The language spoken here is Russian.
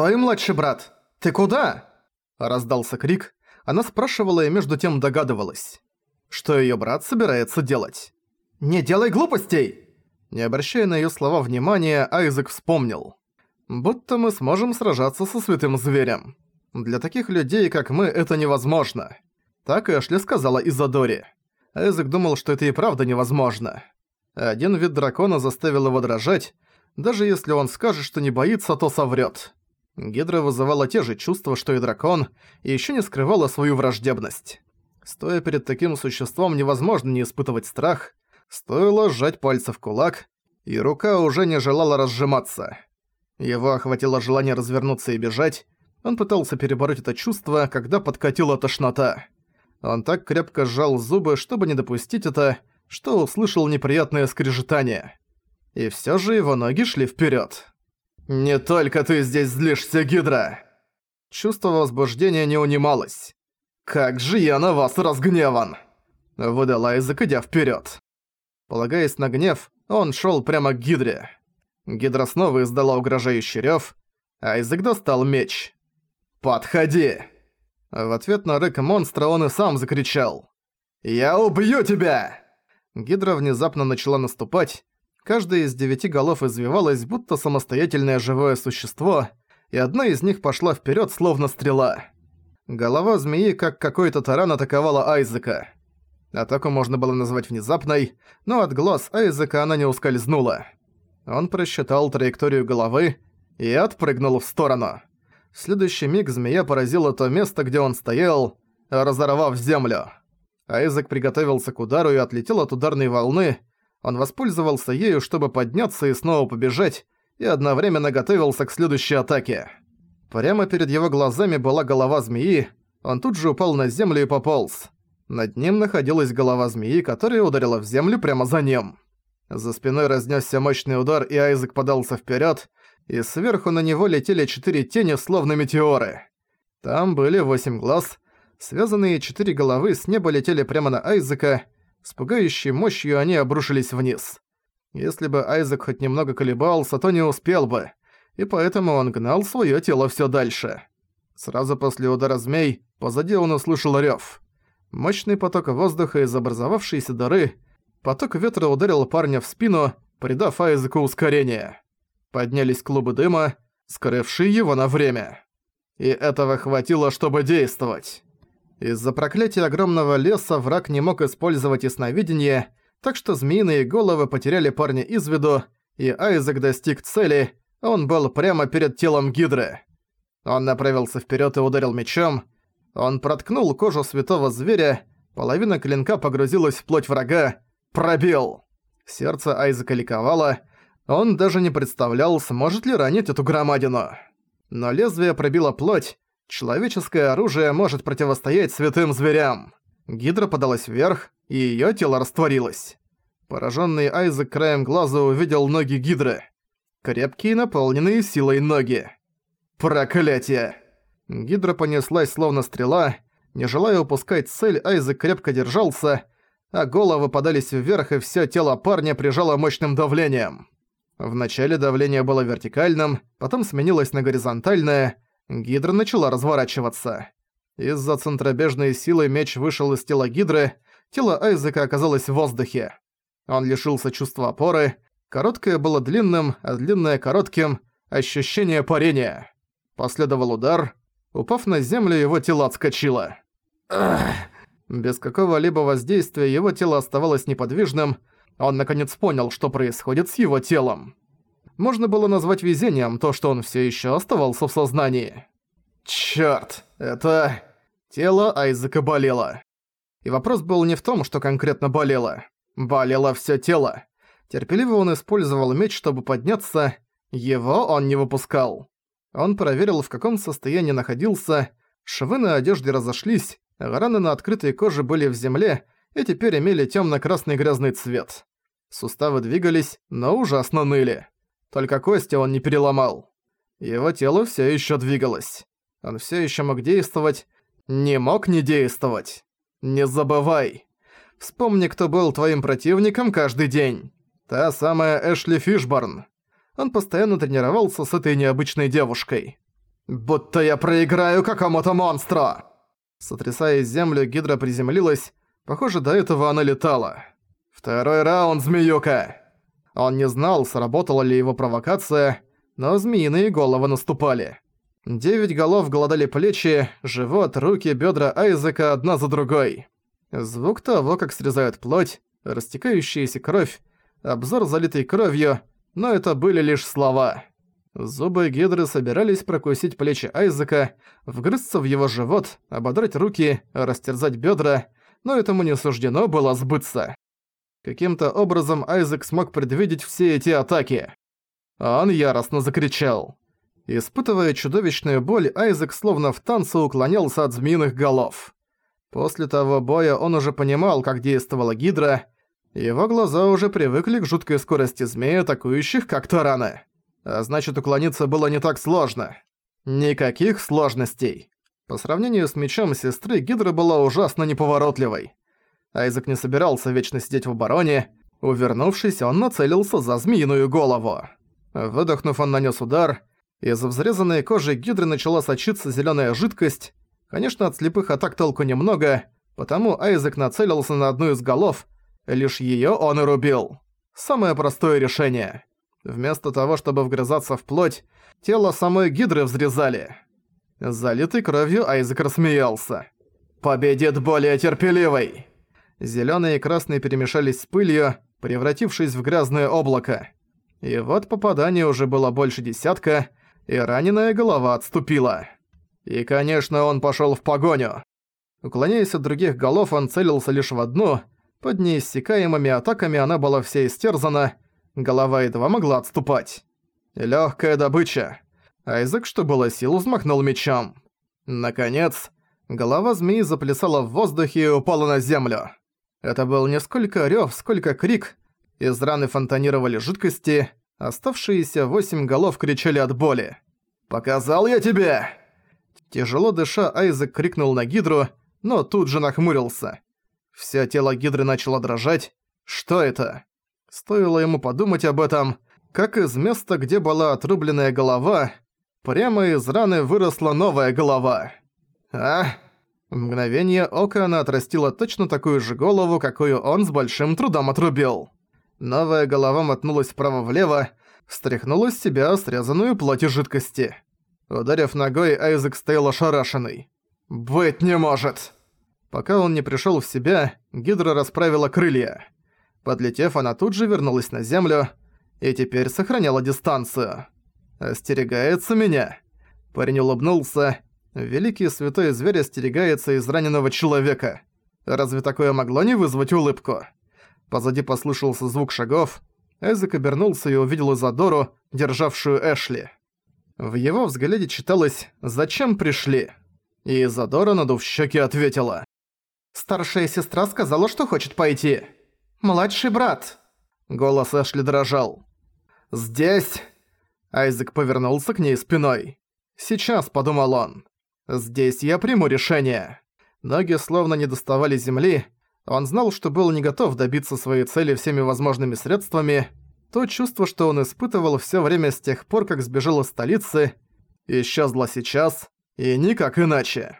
«Стой, младший брат! Ты куда?» Раздался крик. Она спрашивала и между тем догадывалась. Что её брат собирается делать? «Не делай глупостей!» Не обращая на её слова внимания, Айзек вспомнил. «Будто мы сможем сражаться со святым зверем. Для таких людей, как мы, это невозможно». Так Эшли сказала Изадоре. Айзек думал, что это и правда невозможно. Один вид дракона заставил его дрожать. Даже если он скажет, что не боится, то соврёт. Гидра вызывала те же чувства, что и дракон, и ещё не скрывала свою враждебность. Стоя перед таким существом невозможно не испытывать страх. Стоило сжать пальцы в кулак, и рука уже не желала разжиматься. Его охватило желание развернуться и бежать. Он пытался перебороть это чувство, когда подкатила тошнота. Он так крепко сжал зубы, чтобы не допустить это, что услышал неприятное скрежетание. И всё же его ноги шли вперёд. «Не только ты здесь злишься, Гидра!» Чувство возбуждения не унималось. «Как же я на вас разгневан!» Выдал Айзек, идя вперёд. Полагаясь на гнев, он шёл прямо к Гидре. Гидра снова издала угрожающий рёв. Айзек достал меч. «Подходи!» В ответ на рык монстра он и сам закричал. «Я убью тебя!» Гидра внезапно начала наступать. Каждая из девяти голов извивалась, будто самостоятельное живое существо, и одна из них пошла вперед, словно стрела. Голова змеи, как какой-то таран, атаковала Айзека. Атаку можно было назвать внезапной, но от глаз Айзека она не ускользнула. Он просчитал траекторию головы и отпрыгнул в сторону. В следующий миг змея поразила то место, где он стоял, разорвав землю. Айзек приготовился к удару и отлетел от ударной волны. Он воспользовался ею, чтобы подняться и снова побежать, и одновременно готовился к следующей атаке. Прямо перед его глазами была голова змеи, он тут же упал на землю и пополз. Над ним находилась голова змеи, которая ударила в землю прямо за ним. За спиной разнесся мощный удар, и Айзек подался вперед, и сверху на него летели четыре тени, словно метеоры. Там были восемь глаз, связанные четыре головы с неба летели прямо на Айзека, с пугающей мощью они обрушились вниз. Если бы Айзек хоть немного колебался, то не успел бы и поэтому он гнал своё тело всё дальше. Сразу после удара змей позади он услышал рёв. Мощный поток воздуха из образовавшейся дыры, поток ветра ударил парня в спину, придав Айзеку ускорение. Поднялись клубы дыма, скрывшие его на время. И этого хватило, чтобы действовать. Из-за проклятия огромного леса враг не мог использовать ясновидение, так что змеиные головы потеряли парня из виду, и Айзек достиг цели, он был прямо перед телом Гидры. Он направился вперед и ударил мечом. Он проткнул кожу святого зверя, половина клинка погрузилась в плоть врага. Пробил! Сердце Айзека ликовало. Он даже не представлял, сможет ли ранить эту громадину. Но лезвие пробило плоть. Человеческое оружие может противостоять святым зверям. Гидра подалась вверх, и её тело растворилось. Поражённый Айзек краем глаза увидел ноги Гидры крепкие, наполненные силой ноги. Проклятие! Гидра понеслась словно стрела. Не желая упускать цель, Айзек крепко держался, а головы подались вверх, и всё тело парня прижало мощным давлением. Вначале давление было вертикальным, потом сменилось на горизонтальное, Гидра начала разворачиваться. Из-за центробежной силы меч вышел из тела Гидры, тело Айзека оказалось в воздухе. Он лишился чувства опоры, Короткое было длинным, а длинное коротким. Ощущение парения. Последовал удар. Упав на землю, его тело отскочило. Без какого-либо воздействия его тело оставалось неподвижным. Он наконец понял, что происходит с его телом. Можно было назвать везением то, что он все еще оставался в сознании. Черт, это... Тело Айзека болело. И вопрос был не в том, что конкретно болело. Болело все тело. Терпеливо он использовал меч, чтобы подняться, его он не выпускал. Он проверил, в каком состоянии находился, швы на одежде разошлись, раны на открытой коже были в земле и теперь имели тёмно-красный грязный цвет. Суставы двигались, но ужасно ныли. Только кости он не переломал. Его тело всё ещё двигалось. Он всё ещё мог действовать, не мог не действовать. Не забывай. Вспомни, кто был твоим противником каждый день. Та самая Эшли Фишборн. Он постоянно тренировался с этой необычной девушкой. Будто я проиграю какому-то монстру!» Сотрясая землю, Гидра приземлилась. Похоже, до этого она летала. «Второй раунд, змеюка!» Он не знал, сработала ли его провокация, но змеиные головы наступали. Девять голов голодали плечи, живот, руки, бедра Айзека одна за другой. Звук того, как срезают плоть, растекающаяся кровь, обзор залитый кровью, но это были лишь слова. Зубы Гидры собирались прокусить плечи Айзека, вгрызться в его живот, ободрать руки, растерзать бедра, но этому не суждено было сбыться. Каким-то образом Айзек смог предвидеть все эти атаки. Он яростно закричал. Испытывая чудовищную боль, Айзек словно в танце уклонялся от змеиных голов. После того боя он уже понимал, как действовала Гидра, его глаза уже привыкли к жуткой скорости змей, атакующих как тараны. А значит, уклониться было не так сложно. Никаких сложностей. По сравнению с мечом сестры, Гидра была ужасно неповоротливой. Айзек не собирался вечно сидеть в обороне. Увернувшись, он нацелился за змеиную голову. Выдохнув, он нанес удар. Из взрезанной кожи Гидры начала сочиться зеленая жидкость. Конечно, от слепых атак толку немного, потому Айзек нацелился на одну из голов. Лишь ее он и рубил. Самое простое решение. Вместо того, чтобы вгрызаться в плоть, тело самой Гидры взрезали. Залитый кровью Айзек рассмеялся. «Победит более терпеливый!» Зелёные и красные перемешались с пылью, превратившись в грязное облако. И вот попадание уже было больше десятка, и раненая голова отступила. И, конечно, он пошёл в погоню. Уклоняясь от других голов, он целился лишь в одну. Под неиссякаемыми атаками она была вся истерзана, Голова едва могла отступать. Лёгкая добыча. Айзек, что было сил, взмахнул мечом. Наконец, голова змеи заплясала в воздухе и упала на землю. Это был не сколько рёв, сколько крик. Из раны фонтанировали жидкости, оставшиеся восемь голов кричали от боли. «Показал я тебе!» Тяжело дыша, Айзек крикнул на Гидру, но тут же нахмурился. Всё тело Гидры начало дрожать. Что это? Стоило ему подумать об этом, как из места, где была отрубленная голова, прямо из раны выросла новая голова. А? В мгновение ока она отрастила точно такую же голову, какую он с большим трудом отрубил. Новая голова мотнулась вправо-влево, стряхнула с себя срезанную плоть и жидкости. Ударив ногой, Айзек стоял ошарашенный. «Быть не может!» Пока он не пришёл в себя, Гидра расправила крылья. Подлетев, она тут же вернулась на землю и теперь сохраняла дистанцию. «Остерегается меня?» Парень улыбнулся. «Великий святой зверь остерегается из раненого человека. Разве такое могло не вызвать улыбку?» Позади послышался звук шагов. Эзек обернулся и увидел Изадору, державшую Эшли. В его взгляде читалось «Зачем пришли?» И Изадора, надув щеки, ответила. «Старшая сестра сказала, что хочет пойти». «Младший брат!» Голос Эшли дрожал. «Здесь!» Айзек повернулся к ней спиной. «Сейчас», — подумал он. «Здесь я приму решение». Ноги словно не доставали земли. Он знал, что был не готов добиться своей цели всеми возможными средствами. То чувство, что он испытывал все время с тех пор, как сбежал из столицы, исчезло сейчас, и никак иначе.